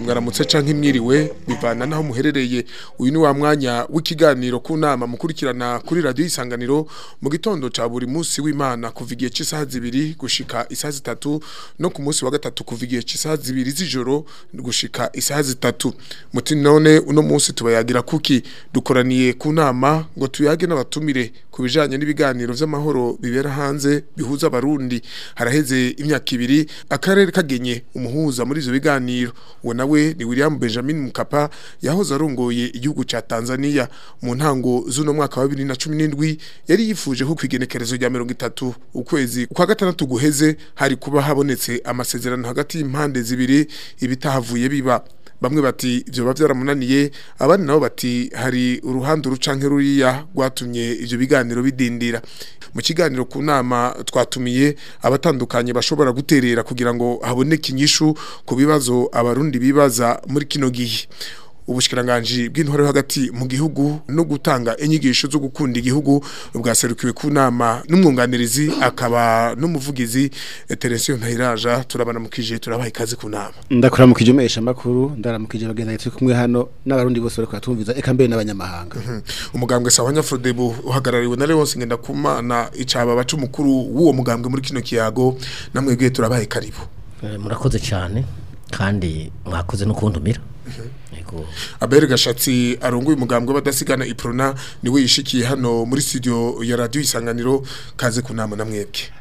mwaramutse canke mwiriwe bivana naho muherereye uyu ni wa mwanya w'ikiganiro ku nama mukurikirana kuri radio isanganiro mu gitondo ca buri munsi w'Imana kuva igihe c'isaha zibiri gushika isaha zitatu no ku munsi wa gatatu kuva igihe c'isaha zibiri z'ijoro gushika isaha zitatu muti none uno munsi tubayagira kuki dukoraniye ku nama ngo tuyage n'abatumire ku bijanye n'ibiganiro vy'amahoro bibera hanze bihuza abarundi haraheze imyaka ibiri akarere kagenye umuhuza muri izo biganiro uwo nawe we ni William Benjamin Mkapa yahoze arongoye igihugu cya Tanzania mu ntango z'uno mwaka wa 2017 yari yifuje ko kwigenekerezo rya 30 ukwezi kwa gatandatu guheze hari kuba habonetse amasezerano hagati y'impande zibiri ibitahavuye biba bamwe bati ibyo biba abandi nabo bati hari uruhande uruca ruriya rwatumye ibyo biganiro bidindira mu kiganiro ku nama twatumiye abatandukanye bashobora guterera kugira ngo haboneke inyishu ku bibazo abarundi bibaza muri kino gihe ubushikiranganje bw'intore hagati mu gihugu no gutanga inyigisho zo gukunda igihugu bwaserukiwe ku nama n'umwunganirizi akaba n'umuvugizi eh, Teresiyo Ntayiraja turabaramukije turabaha ikaze ku nama ndakuramukije umesha makuru ndaramukije bagenda turi kumwe hano n'abarundi bose bariko batumviza eka mbere n'abanyamahanga mhm. umugambwe Sawanya Frodebu uhagarariwe na Leonce ngenda kumana icaba bacu mukuru w'uwo mugambwe muri kino kiyago namwe gwe turabaha karibu eh, murakoze cyane kandi mwakoze no kuntumira mhm. abere gashatsi arunguye umugambwe w'abadasigana iprona we yishikiye hano muri studio ya radio isanganiro kaze kunama na mwebwe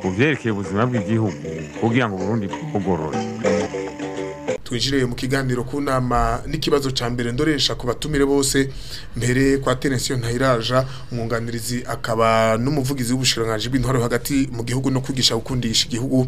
ku byerekeye ubuzima bw'igihugu kugira ngo uburundi bwugorore twinjire mu kiganiro ku nama n'ikibazo cya mbere ndoresha ku batumire bose mbere kwa tenesiyo ntayiraja umwunganirizi akaba n'umuvugizi w'ubushirangaje bw'intwaro hagati mu gihugu no kwigisha gukundisha igihugu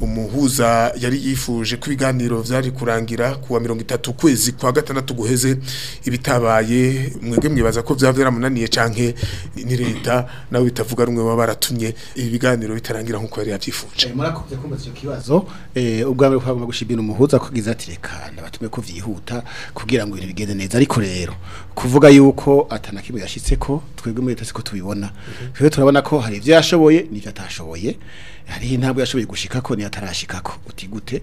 umuhuza yari yifuje ko ibiganiro byari kurangira kuwa mirongo itatu kwezi kwa gatandatu guheze ibitabaye mwebwe mwibaza ko byaba byaramunaniye canke ni leta nawe bitavuga rumwe baba baratumye ibi biganiro bitarangira nk'uko yari yabyifuje eh, murakoze kumva icyo kibazo eh, ubwa mbere kwagomba gushimira umuhuza kugize ati reka nabatume ko vyihuta kugira ngo ibintu bigende neza ariko rero kuvuga yuko atanakimwe yashyitse ko twebwe muri leta siko tubibona mhm. twebwe turabona ko hari ibyo yashoboye n'ibyo atashoboye hari intabwe yashoboye gushikako ni atarashikako uti gute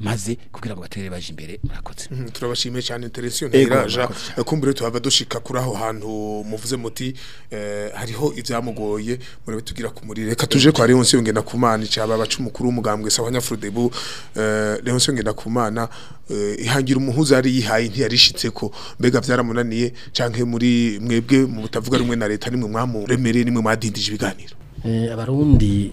maze kugira ngo batere baje imbere murakoze mm-hmm. turabashimiye cyane interesiyo ntiraja kumbure tuhava dushika kuraho hantu muvuze muti eh, hariho ivyamugoye murebe tugira kumurire reka tuje kwa Leonce yongena kumana icaba bacu mukuru umugambwe sawa nyafrudebu eh, Leonce yongena kumana eh, ihangira umuhuza ari yihaye yarishitse ko mbega vyaramunaniye canke muri mwebwe mu butavuga rumwe na leta nimwe mwamuremere nimwe mwadindije ibiganiro abarundi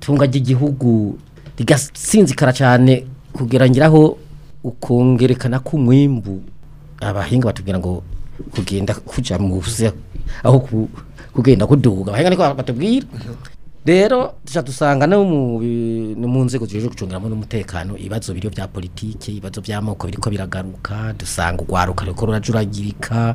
tunga ry'igihugu rigasinzikara cyane kugira ngiraho ukongerekana umwimbu abahinga batubwira ngo kugenda kujya mu aho kugenda kuduga niko batubwira rero tujya dusanga no mu nzego zijejwe gucungiramo n'umutekano ibibazo biriyo bya politiki ibibazo by'amoko biriko biragaruka dusanga urwaruka ruriko rurajuragirika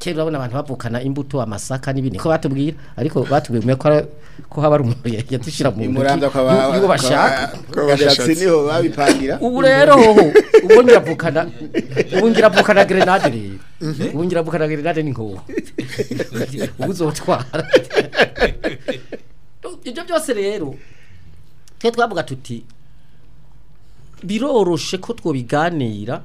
kera urabona abantu bavukana imbuto amasaka n'ibindi ko batubwira ariko batubwiye ko haba ari umuntu yadushira mu muranda ko bashaka ubu rero hoho ubu ngiravukana ubu ngiravukana grenade rero mhm. ubu ngiravukana grenade ni nk'ubu ubu uzotwara ibyo byose rero twe twavuga tuti biroroshe ko twobiganira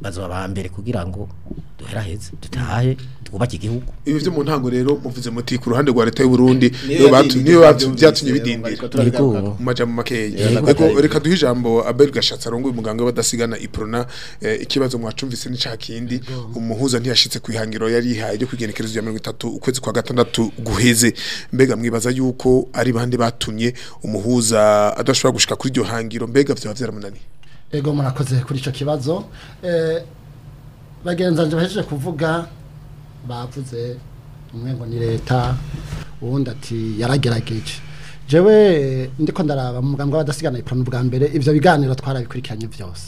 bazoba ba mbere kugira ngo duhera heza twubake igihugu ibi byo mu ntango rero muvuze muti ku ruhande rwa leta y'u Burundi niyo batu niyo byatumye bidindira mu majambo makeya yego reka duhe ijambo Abel Gashatsa arongoye umuganga badasigana iprona eh, ikibazo mwacumvise ni kindi umuhuza ntiyashitse kwihangiro yari ihaye ryo kugenekerezo ya 30 ukwezi kwa gatandatu guheze mbega mwibaza yuko ari bande batumye umuhuza adashobora gushika kuri iryo hangiro mbega byo byaramunaniye ego murakoze kuri icyo kibazo eh, bagenzanje bahejeje kuvuga bavuze umwe ngo ni leta uwundi ati yaragerageje jewe ndiko ndaraba mu muganga w'abadasigana ipironi bwa mbere ibyo biganiro twarabikurikiranye byose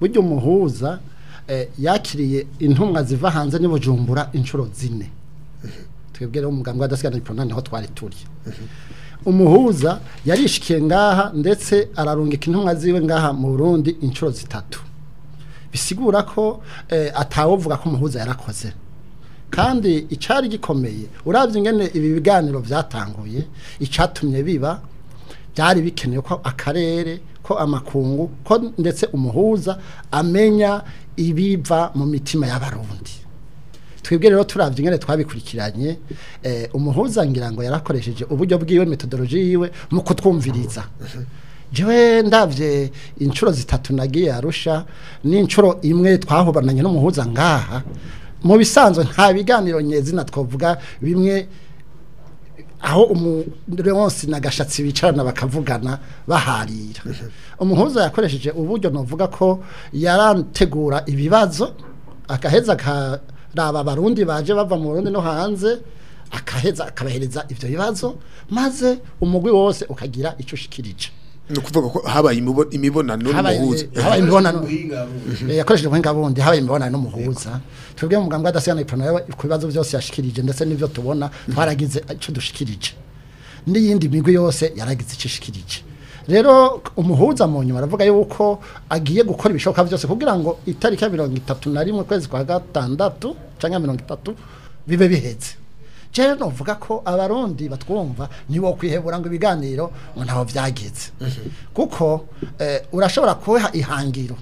burya umuhuza eh, yakiriye intumwa ziva hanze n'ibujumbura inshuro zine twebwe rero umuganga w'abadasigana ipironi niho twari turi umuhuza yarishikiye ngaha ndetse ararungika intumwa ziwe ngaha mu burundi inshuro zitatu bisigura ko eh, atawovuga ko umuhuza yarakoze kandi icyari gikomeye urabye ingene ibi biganiro byatanguye icyatumye biba byari bikenewe ko akarere ko amakungu ko ndetse umuhuza amenya ibiva mu mitima y'abarundi twebwe rero turabye ingene twabikurikiranye eh, umuhuza ngira ngo yarakoresheje uburyo bwiwe metodology yiwe mu kutwumviriza jewe ndavye inshuro zitatu nagiye arusha n'inshuro imwe twahobananye n'umuhuza ngaha mu bisanzwe nta biganiro nyezina twavuga bimwe aho umure na gashatsi bicarana bakavugana baharira umuhuza yakoresheje uburyo novuga ko yarategura ibibazo akaheza ka raba barundi baje bava mu Burundi no hanze akaheza akabahereza ibyo bibazo maze umugwi wose ukagira ico shikirije no kuvuga ko habaye imibonano n'umuhuza habaye imibonano eh, yakoresheje ubuhinga bundi habaye imibonano n'umuhuza twebwe mu mugambwe adasigana ipano yawe ku bibazo byose yashikirije ndetse n’ibyo tubona twaragize ico dushikirije n'iyindi migwi yose yaragize icishikirije rero umuhuza mu nyuma aravuga yuko agiye gukora ibishoboka byose kugira ngo itariki ya mirongo itatu na rimwe kwezi kwa gatandatu cyangwa mirongo itatu bibe bihetse cyane nuvuga ko abarundi batwumva niwo kwihebura ngo ibiganiro ngo ntaho byagetse mhm. kuko eh, urashobora kuha ihangiro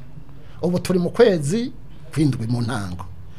ubu turi mu kwezi kwindwi mu ntango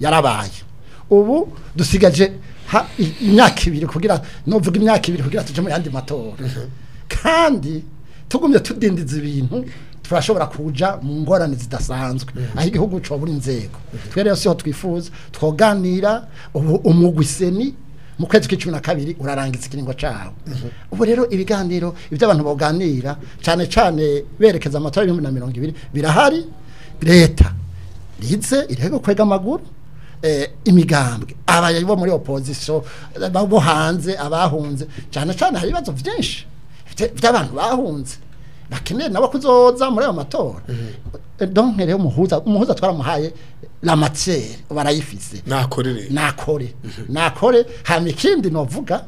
yarabaye ubu dusigaje imyaka ibiri kugira n'uvuga imyaka ibiri kugira tujye mu yandi matora kandi tugumye tudindiza ibintu turashobora kuja mu ngorane zidasanzwe mm-hmm. aho igihugu cyo buri nzego twe rero siho twifuza twoganira umugwiseni mu kwezi k'icumi na kabiri urarangiza ikiringo cyawe mm-hmm. ubu rero ibiganiro ibyo baganira cyane cyane berekeza amatora y'ibihumbi na mirongo ibiri birahari leta rize irebe kwega amaguru eh, imigambwe abayo bo muri opozisiyo bo hanze abahunze cyane cyane hari ibibazo byinshi by'abantu bahunze bakeneye nabo kuzoza muri ayo matora mhm. donke rero umuhuza umuhuza twaramuhaye la matière nakore nakore mhm. nakore hama ikindi novuga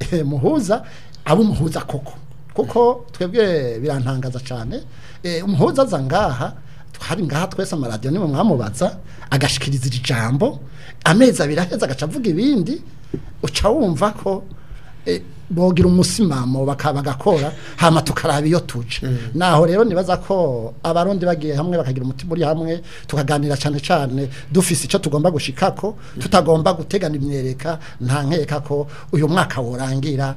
eh, muhuza abo umuhuza koko kuko twebwe birantangaza cyane eh, umuhuza aza ngaha hari ngaha twese amaradiyo nimwe mwamubaza agashikiriza iri jambo amezi abiri aheza agaca avuga ibindi uca wumva ko Eh, bogira umusimamo bagakora hama tukaraba iyo tuca mm. naho rero nibaza ko abarundi bagiye hamwe bakagira umutima uri hamwe tukaganira cyane cyane dufise icyo tugomba gushika ko mm. tutagomba gutegana imyereka nta nkeka ko uyu mwaka worangira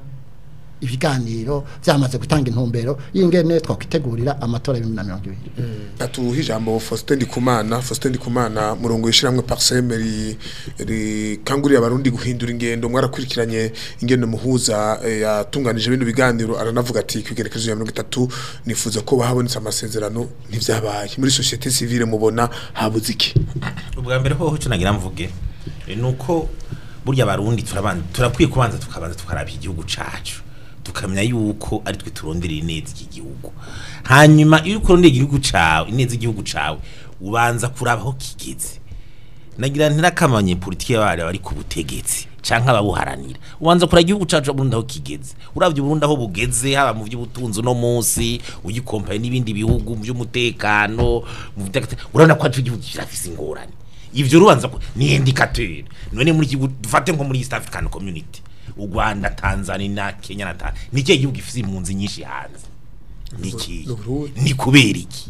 ibiganiro byamaze gutanga intumbero y'ingene twakwitegurira amatora y'ibihumbi na mirongo ibiri mm. batuha ijambo Faustin Ndikumana Faustin Ndikumana murongo yishiramwe Parseme rikangurira abarundi guhindura ingendo mwarakurikiranye ingendo muhuza eh, yatunganije bino biganiro aranavuga ati kwigerekezo ya itatu nifuza ko bahabonetse amasezerano ntivyabaye muri sosiyete civile mubona habuze iki ubwa mbere ho cyo nagira mvuge eh, nuko burya abarundi turakwiye kubanza tukabanza tukarabya igihugu cacu tukamenya yuko ari twe turondera ineza iki hanyuma iyo ukurondera igihugu cawe ineza igihugu cawe ubanza kuraba aho kigeze nagira ntirakamanye politike y'abari bari ku butegetsi cyangwa ababuharanira ubanza kuraba igihugu cacu Burundi aho kigeze uravye Burundi aho bugeze haba mu by'ubutunzi no munsi ugikompaye n'ibindi bihugu by'umutekano mu urabona ko igihugu kirafise ingorane Ibyo rubanza ko ni indicateur none muri dufate nko muri East African Community u rwanda tanzania na kenya na tanzania ni ikihe mhm. gihugu gifite impunzi nyinshi hanze ni ikihe ni kubera iki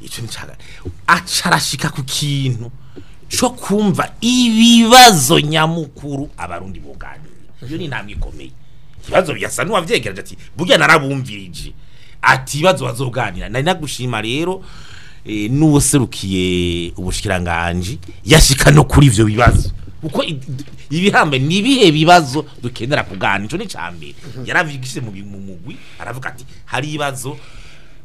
ico nicaga acarashika ku kintu cyo kumva ibibazo nyamukuru abarundi buganira iyo ni intambwe ikomeye ibibazo byasa n'uwavyegereje ati burya narabumvirije ati ibibazo bazoganira nari nagushima rero eh, n'uwaserukiye ubushyiranganji yashyika no kuri ibyo bibazo kuko ibihambe ni ibihe bibazo dukenera kuganira icyo ni cya mbere mhm. yarabigishije mu mugwi aravuga ati hari ibibazo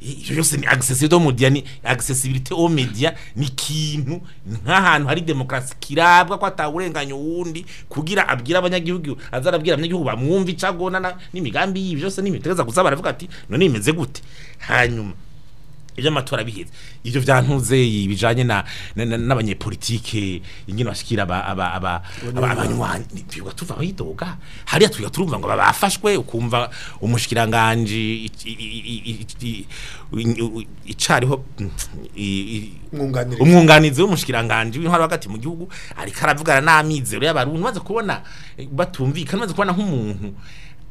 ibyo byose ni agisesibilite ho ni agisesibilite ho mediya ni ikintu nk'ahantu hari demokarasi kirabwa ko atawurenganya uwundi kugira abwira abanyagihugu aza arabwira abanyagihugu bamwumva icagona n'imigambi y'ibi byose n'imitereza gusa baravuga ati none imeze gute hanyuma iby'amatora biheze ibyo byantunze bijanye n'abanyepolitike ingene bashikira abanywanyi tuba tuva bayidoga hariya tuba turumva ngo babafashwe ukumva umushikiranganje icariho umwunganizi w'umushikiranganje w'intwaro hagati mu gihugu ariko aravugana n'amizero y'abarundi maze kubona batumvikana maze kubona nk'umuntu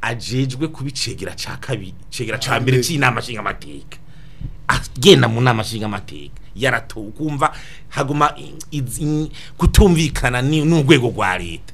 ajejwe kubicegera ca kabiri cegera ca mbere c'inama nshingamateka agenda mu nama nshingamateka yaratuwe ukumva haguma kutumvikana n'urwego rwa leta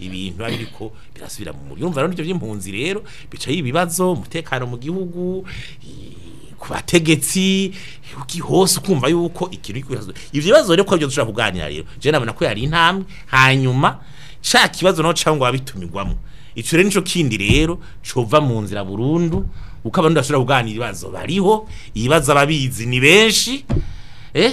ibintu biba biriko birasubira mu muriro urumva rero ibyo by'impunzi rero bicaye ibibazo umutekano mu gihugu ku bategetsi hose ukumva yuko ikintu kibazo ivyo bibazo rero ko byo dushaka kuganira rero je nabona ko yari intambwe hanyuma cha kibazo naho cyangwa abitumirwamo ico rero nico kindi rero cova mu nzira burundu kuko abantu bashobora kuganira ibibazo bariho ibibazo ababizi ni benshi eh?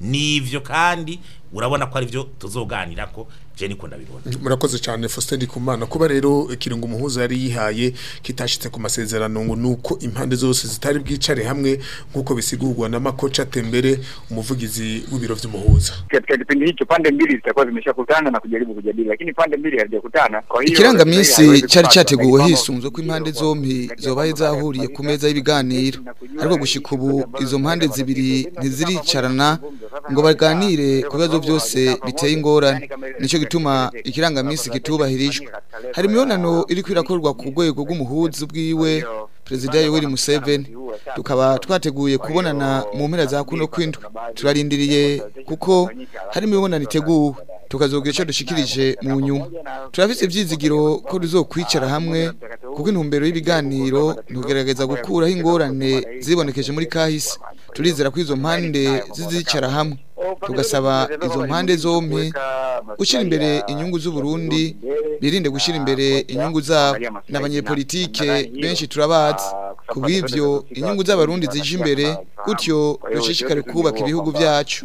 ni kandi urabona ko ari byo tuzoganira ko je niko ndabibona murakoze cyane Faustin Kumana kuba rero ikiringo umuhuza yari yihaye kitashitse ku masezerano ngo uko impande zose zitari bwicare hamwe nkuko bisigurwa na makocha tembere umuvugizi w'ibiro vy'umuhuza katika cyari cyateguwe hisunzwe ko impande zombi zobaye zahuriye ku meza y'ibiganiro ariko gushika ubu izo mpande zibiri ntiziricarana ngo baganire ku bibazo byose biteye ingorane nicyo gituma ikirangaminsi kitubahirijwe hari imibonano iri kwirakorwa ku rwego rw'umuhuzi bwiwe perezida yoweri museveni tukaba twateguye kubonana mu mpera za kuno kw'indwi turarindiriye kuko hari imibonano iteguwe tukazogira icyo dushyikirije mu nyuma turafite ibyizigiro ko tuzokwicara hamwe kuko intumbero y'ibiganiro ntugerageza gukuraho ingorane zibonekeje muri kahise turizera ko izo mpande zizicara hamwe tugasaba izo mpande zombi gushyira imbere inyungu z'uburundi birinde gushyira imbere inyungu zabo n'abanyepolitike benshi turabatse ku bw'ibyo inyungu z'abarundi zije imbere gutyo dushishikare kubaka ibihugu byacu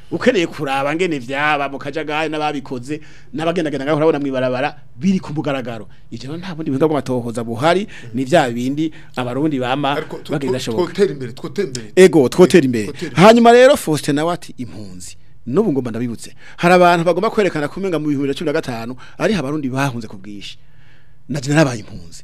ukeneye kuraba ngene vyaba mukajagaye n'ababikoze n'abagendagenda ngaho urabona mwibarabara biri ku mugaragaro ivyo nta bundi bihinga bw'amatohoza buhari ni vya bindi abarundi bama bagenda shoboka twotera imbere twotera imbere ego twotera imbere hanyuma rero Faustin nawati impunzi n'ubu ngomba ndabibutse hari abantu bagomba kwerekana kumenga mu bihumbi cumi na gatanu ari abarundi bahunze ku bwinshi najye narabaye impunzi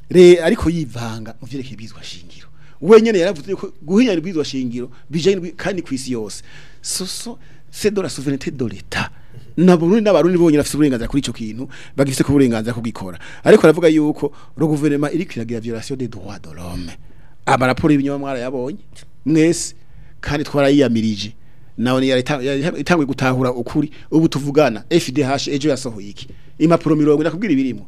ariko yivanga mu vyerekeye bizwa shingiro wenyine yaravuze ko guhinyana ibwirizwa shingiro bijanye kandi kwisi yose so so c'est de la souveraineté de l'état na Burundi n'abarundi bonyine afite uburenganzira kuri ico kintu bagifite ko uburenganzira kugikora ariko aravuga yuko le gouvernement iri kwiragira violation des droits de l'homme aba raporo y'ibinyoma mwara yabonye mwese kandi twarayiyamirije nawe itangwe gutahura ukuri ubu tuvugana FDH ejo yasohoye iki impapuro mirongo ndakubwira ibirimo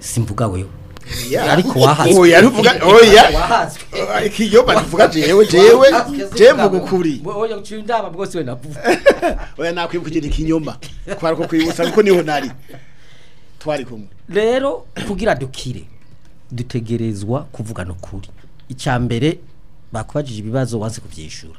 simvuga wewe ariko wahazwe oya ikinyoma tuvuga jewe jewe jewe mu gukuri oya uciye indabo bwose we navuga oya nakwivugira ikinyoma kwara ko kwibutsa kuko niho nari twari kumwe rero kugira dukire dutegerezwa kuvugana ukuri icya mbere bakubajije ibibazo wanze kubyishyura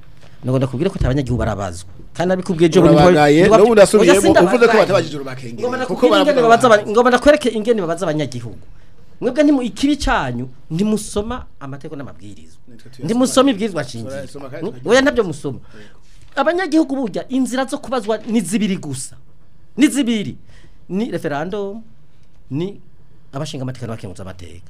ntabwo ndakubwira ko abanyagihugu barabazwa kandi nabikubwiye ejo bundi n'ubu ndasubiyemo uvuze ko batabajije ngoma ndakwereke ingene babaza abanyagihugu mwebwe ntimu ikibi cyanyu ntimusoma amategeko n'amabwiriza ntimusoma ibwirizwa nshingiro oya ntabyo musoma abanyagihugu burya inzira zo kubazwa ni zibiri gusa ni zibiri ni referandumu ni abashinga amategeko n'abakenguza amateka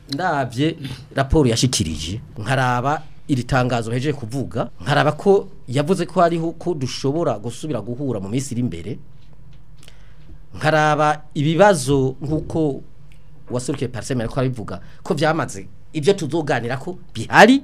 ndabye raporo yashikirije nkaraba iri tangazo hejeje kuvuga nkaraba ko yavuze ko hariho ko dushobora gusubira guhura mu minsi iri imbere nkaraba ibibazo nk'uko wasohokeye pariseme ariko arabivuga ko byamaze ibyo tuzoganira ko bihari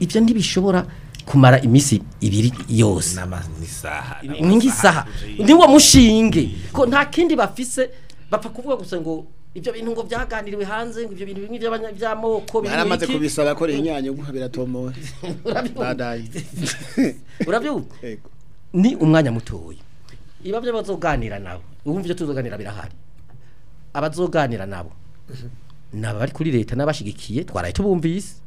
ibyo ntibishobora kumara iminsi ibiri yose ni nk'isaha ni wo mushinge ko nta kindi bafise bapfa kuvuga gusa ngo ibyo bintu ngo byaganiriwe hanze ngo ibyo bintu bimwe by'amoko baramaze kubisaba ko inyanyo guha biratomowe urabyumva ni umwanya mutoya iba byabazoganira nabo ubu ibyo tuzoganira birahari abazoganira nabo mhm. ni bari kuri leta n'abashigikiye twaraye tubumvise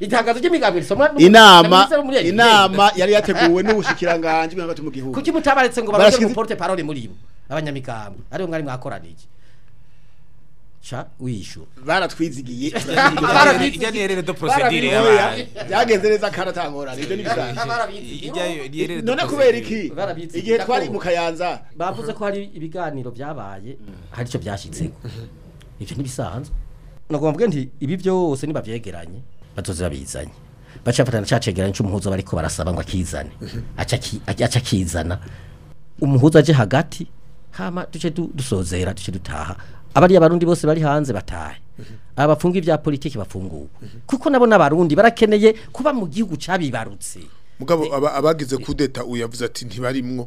itangazo ry'imigambi risomwa inama inama yari yateguwe n'ubushikiranganji bw'ingabo mu gihugu kuki mutabaretse ngo barashye mu parole muri bo abanyamigambi ariyo mwari mwakoraniye cha wishu baratwizigiye ijya do procedure yagenze neza karatangorana ibyo nibisanzwe none kubera iki igihe twari mu kayanza bavuze ko hari ibiganiro byabaye hari ico byashitseko ibyo nibisanzwe nagomba bwe nti ibi byose nibavyegeranye batozi babizanye baca bafatana cya cegeranya cy'umuhuza bariko barasaba ngo akizane aca akizana umuhuza aje hagati hama duce dusozera duce dutaha abariya barundi bose bari hanze batahe aba bafunga ibya politiki bafunguwe kuko nabo n'abarundi barakeneye kuba mu gihugu cyabibarutse mugabo abagize kudeta uyavuze ati ntibarimwo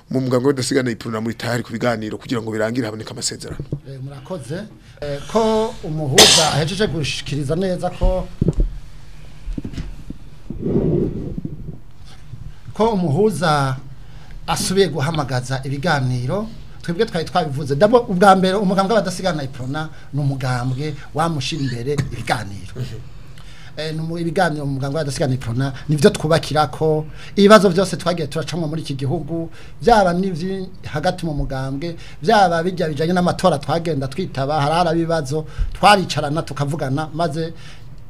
mu muganga w'abadasigana ipro namuri ku biganiro kugira ngo birangire haboneka amasezerano eh, murakoze eh, ko umuhuza ahejeje gushikiriza neza ko ko umuhuza asubiye guhamagaza ibiganiro twebwe twari twabivuze ndabwo ubwa mbere umugambwe abadasigana iprona ni umugambwe wamushyira imbere ibiganiro eh, ibiganiro umuganga w'abadasigana iprona nibyo twubakira ko ibibazo byose twagiye turacamo muri iki gihugu byaba n'ibyo hagati mu mugambwe byaba bijya bijyanye n'amatora twagenda twitaba hari ibibazo twaricarana tukavugana maze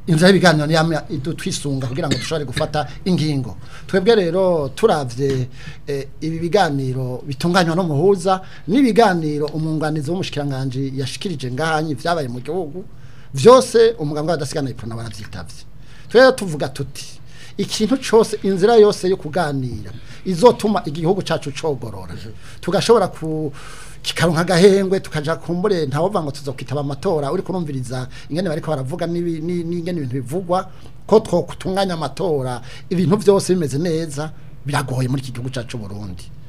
inzu y'ibiganiro yamya twisunga kugira ngo dushobore gufata ingingo twebwe rero turavye e, ibi biganiro bitunganywa no muhuza n'ibiganiro umwunganizi w'umushikiranganje yashikirije ngahanye vyabaye mu gihugu byose umuganga wadasigana ipona baravyitavye twebwe tuvuga tuti ikintu cyose inzira yose yo kuganira izotuma igihugu cyacu cogorora tugashobora ku kikaronka agahengwe tukaja kumbure ntawuvuga ngo tuzokitaba amatora uri kurumviriza ingene bariko baravuga n'ingene ibintu bivugwa ko twokutunganya amatora ibintu byose bimeze neza biragoye muri iki gihugu cyacu Burundi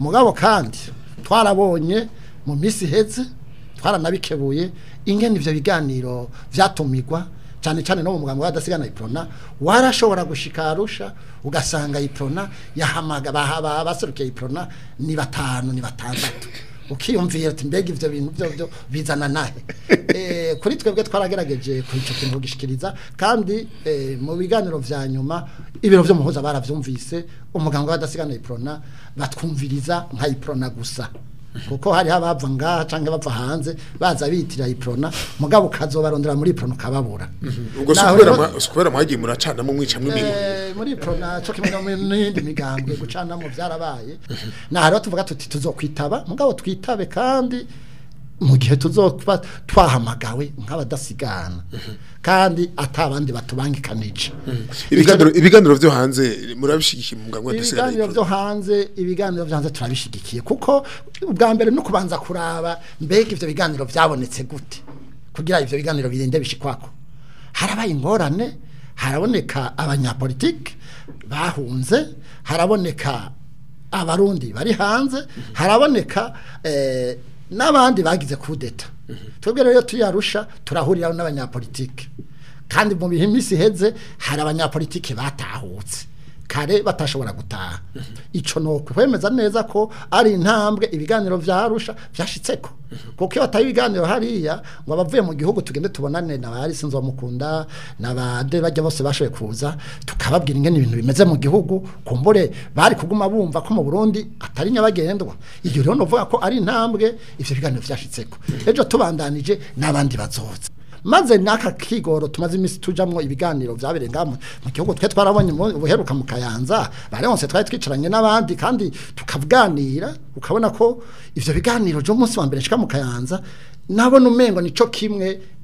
mugabo kandi twarabonye mu minsi iheze twaranabikebuye ingene ibyo biganiro byatumigwa. cyane cyane no mu muganga wadasigana iprona warashobora gushika arusha ugasanga iprona yahamaga bahaba baserukiye ni batanu ni batandatu ukiyumvira ati mbega ibyo bintu byo byo bizana nahe eh kuri twebwe twaragerageje kwico kintu gishikiriza kandi eh, mu biganiro bya nyuma ibiro vyo barabyumvise baravyumvise umuganga wadasigana iprona batwumviriza nka iprona gusa kuko hari abava ngaha cyangwa abapfa hanze baza bitira iprona mugabo kazobarondera muri iprona ukababura mhm. ubwo sikubera mwagiye mu mwica mw'ibintu muri iprona cyo kimwe n'indi migambwe gucanamo byarabaye mhm. nahariho tuvuga tuti tuzokwitaba mugabo twitabe kandi mu gihe tuzokuba twahamagawe nk'abadasigana mhm. kandi atabandi batubangikanije mhm. ibiganiro byo hanze murabishigikiye mu ngangwa dasigana byo hanze ibiganiro byo hanze turabishigikiye kuko ubwa mbere no kubanza kuraba mbega ibyo biganiro byabonetse gute kugira ibyo biganiro birinde bishikwako harabaye ingorane haraboneka abanyapolitiki bahunze haraboneka abarundi bari hanze mhm. haraboneka eh, n'abandi bagize kudeta twebwe rero tuyarusha turahurira n'abanyapolitike kandi mu bihe iminsi iheze hari abanyapolitike batahutse kare batashobora gutaha icyo ni ukwemeza neza ko ari intambwe ibiganiro byarusha arusha byashyitse ko kuko iyo bataye ibiganiro hariya ngo abavuye mu gihugu tugende tubonane na ba sinzi bamukunda na ba de bajya bose bashoboye kuza tukababwira ingene ibintu bimeze mu gihugu kumbure bari kuguma bumva ko mu Burundi atari nyabagendwa iyo rero novuga ko ari intambwe ivyo biganiro byashitseko ejo tubandanije n'abandi bazotse maze n'aka kigoro tumaze iminsi tujyamo ibiganiro byabereye ngaha mu gihugu twe twarabonye ubuheruka mu kayanza barenze twari twicaranye n'abandi kandi tukaganira ukabona ko ibyo biganiro byo munsi wa mbere nshyika mu kayanza nabona umengo nicyo kimwe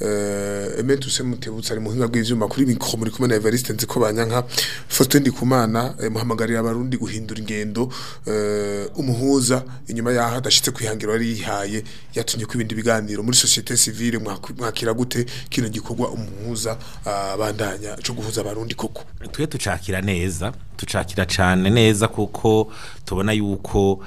Emetus eh, Mutebutse ari muhinga bw'ivyuma kuri mikro muri kumena Evariste nziko banyanka Faustin Ndikumana muhamagarira abarundi guhindura ingendo umuhuza inyuma yaho adashitse kwihangiro ari yihaye yatunye ko ibindi biganiro muri societe civile mwakira gute kino gikorwa umuhuza ah, bandanya cyo guhuza abarundi koko twe tucakira neza tucakira cyane neza kuko tubona yuko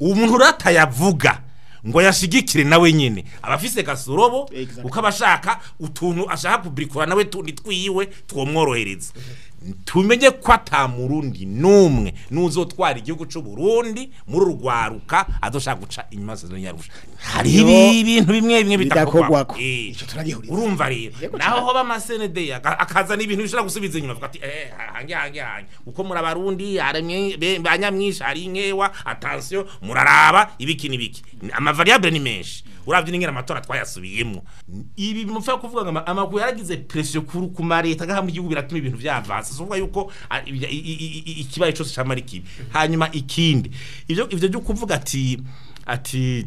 umuntu uratayavuga ngo yashyigikire nawe nyine aba afise gasorobo kuko aba ashaka utuntu ashaka kubirikura nawe tundi twiwe twomworohereza tumenye ko atamurundi n'umwe n'uzotwara igihugu cy'u Burundi muri urwaruka adushaka guca inyuma za hariho ibintu bimwe bimwe bitakogwako ico urumva rero naho ho bamasenede akaza n'ibintu bishobora gusubiza inyuma avuga ati eh, hange hange hange uko muri abarundi banyamwisha ari nkewa attention muraraba ibiki nibiki ama ni menshi uravye n'ingera amatora twayasubiyemo ibi mupfa kuvuga ngo amakuru yaragize pression kuri ku mareta gahamwe igihugu biratuma ibintu byavansa so yuko ikibaye cyose cyamara ikibi hanyuma ikindi ibyo ivyo byo kuvuga ati ati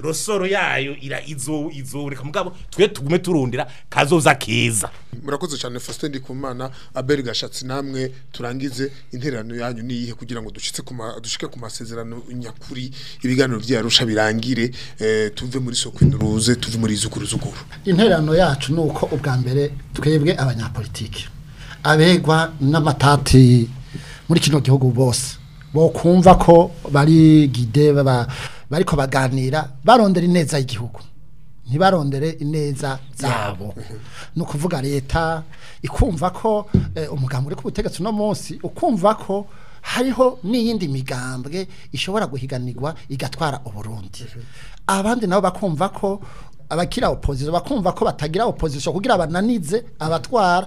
rosoro yayo ira izo izoreka mugabo twe tugume turundira kazoza keza murakoze cyane Faustin Ndikumana Abel Gashatsi namwe turangize interano yanyu niyihe kugira ngo dushitse ku dushike ku masezerano nyakuri ibiganiro byarusha birangire eh, tuve muri soko induruze tuve muri izukuruzukuru interano yacu nuko ubwa mbere twebwe abanyapolitiki abegwa n'amatati muri kino gihugu bose bo kumva ko bari gide baba bariko baganira barondera ineza y'igihugu ntibarondere ineza zabo ni ukuvuga leta ikumva ko eh, umugambi uri ku uno munsi ukumva ko hariho n'iyindi migambwe ishobora guhiganirwa igatwara uburundi abandi nabo bakumva ko abagira opozisiyo bakumva ko batagira opozisiyo kugira bananize abatwara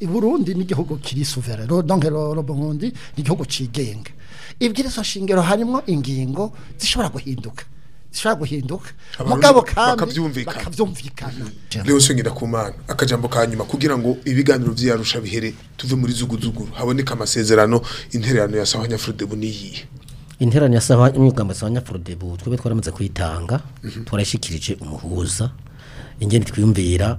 Burundi n'igihugu kiri suvera donke Burundi ni igihugu cyigenga ibwirizwa nshingiro harimo ingingo zishobora guhinduka zishobora guhinduka mugabo kandi bakabyumvikana rero mm. songera ku mana akajambo ka nyuma kugira ngo ibiganiro by'iyarusha bihere tuve muri zuguzuguru haboneka amasezerano intererano ya sawa nyafuride buniyiye interani yasaba imyigaragambyo yasaba nyafurodebu twebwe twaramaze kuyitanga mhm. twarashyikirije umuhuza ingeni twiyumvira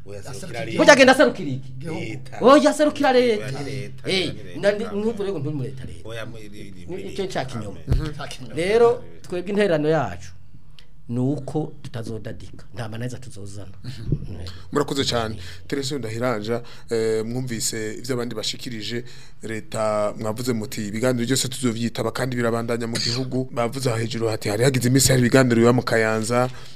iki burya agenda aserukira iki oya aserukira leta eh rero ndi muri leta leta icyo cyakinyoma rero twebwe intererano yacu Nuko uko tutazodadika nta mananiza tuzozana mhm. murakoze cyane terese ndahiranja eh, mwumvise ibyo abandi bashikirije leta mwavuze muti ibiganiro byose tuzovyitaba kandi birabandanya mu gihugu bavuze hejuru hati hari hagize iminsi hari ibiganiro biba mu kayanza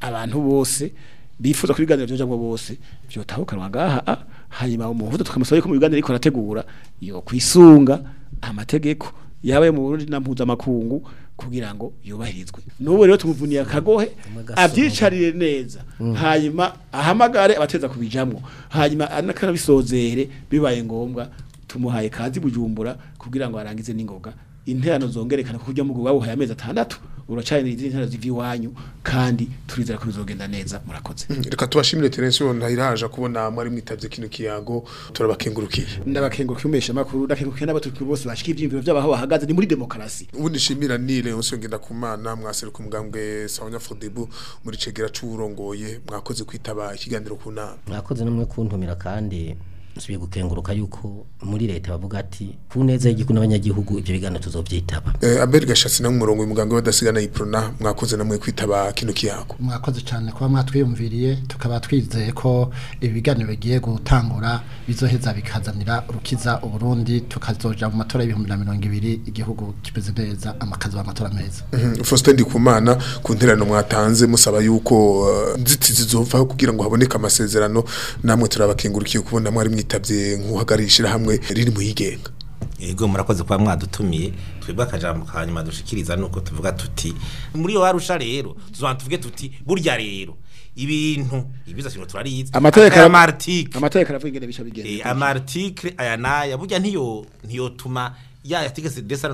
abantu bose bifuza ko ibiganiro byinjira bose byotahukanwa ngaha ah, hanyuma umuvudu tukamusabe ko mu biganiro ariko arategura yo kwisunga amategeko yabaye mu Burundi na mpuzamakungu kugira ngo yubahirizwe n'ubu rero tumuvuniye akagohe abyicarire neza mm. hanyuma ahamagare abateza kubijamwo hanyuma anakarabisozere bibaye ngombwa tumuhaye kazi bujumbura kugira ngo arangize n'ingoga interano zongerekana kujya ujya mu guhaye amezi atandatu uracyanira izindi ntara ziva kandi turizera ko bizogenda neza murakoze hmm, reka tubashimire Terence wonda iraje kubona muri mwitavye kino kiyago turabakengurukiye ndabakengurukiye umesha makuru ndakengurukiye n'abaturuki bose bashika ivyimviro by'abaho bahagaze ni muri demokrasi ubundi shimira Nile yose ngenda kumana mwaseruka umugambwe Sawanya Fodebu muri cegera cy'urongoye mwakoze kwitaba ikiganiro kuna nama mwakoze namwe kuntumira kandi nsubiye gukenguruka yuko muri leta bavuga ati ku neza y'igihugu n'abanyagihugu ibyo biganiro tuzobyitaba eh Abel Gashatsi na umurongo w'umuganga w'adasigana iprona mwakoze namwe kwitaba kino kiyago mwakoze cyane kuba mwatwiyumviriye tukaba twizeye ko ibiganiro bigiye gutangura bizoheza bikazanira urukiza uburundi tukazoja mu matora y'ibihumbi na mirongo ibiri igihugu kimeze neza amakazi y'amatora meza mhm, Faustin Ndikumana ku nterano mwatanze musaba yuko eh, nzitizi zovaho kugira ngo haboneke amasezerano namwe turabakengurukiye kubona mwari twitabye nk'uhagarariye ishyirahamwe riri mu yigenga yego murakoze kuba mwadutumiye twebwe akajambo ka nyuma dushikiriza nuko tuvuga tuti muri iyo warusha rero tuzaba tuvuge tuti burya rero ibintu ibiza kintu turarize amategeko amartike amategeko aravuga ingene bica bigenda eh, amartike aya naya burya ntiyo ntiyo tuma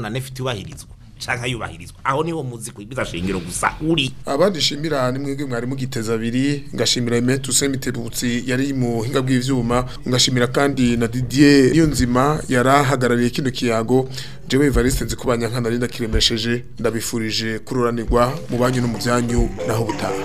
na nefiti wahirizwa cyangwa yubahirizwa aho niho muziko kwigwiza gusa uri abandi shimira ni mwebwe mwari mugiteza abiri ngashimira Emete Usemitebutsi yari mu hinga bw'ivyuma ngashimira kandi na Didier iyo nzima yarahagarariye kino kiyago jewe Evariste nzikubanya nkana nari nakiremesheje ndabifurije kururanirwa mu banyu no mu byanyu naho butaha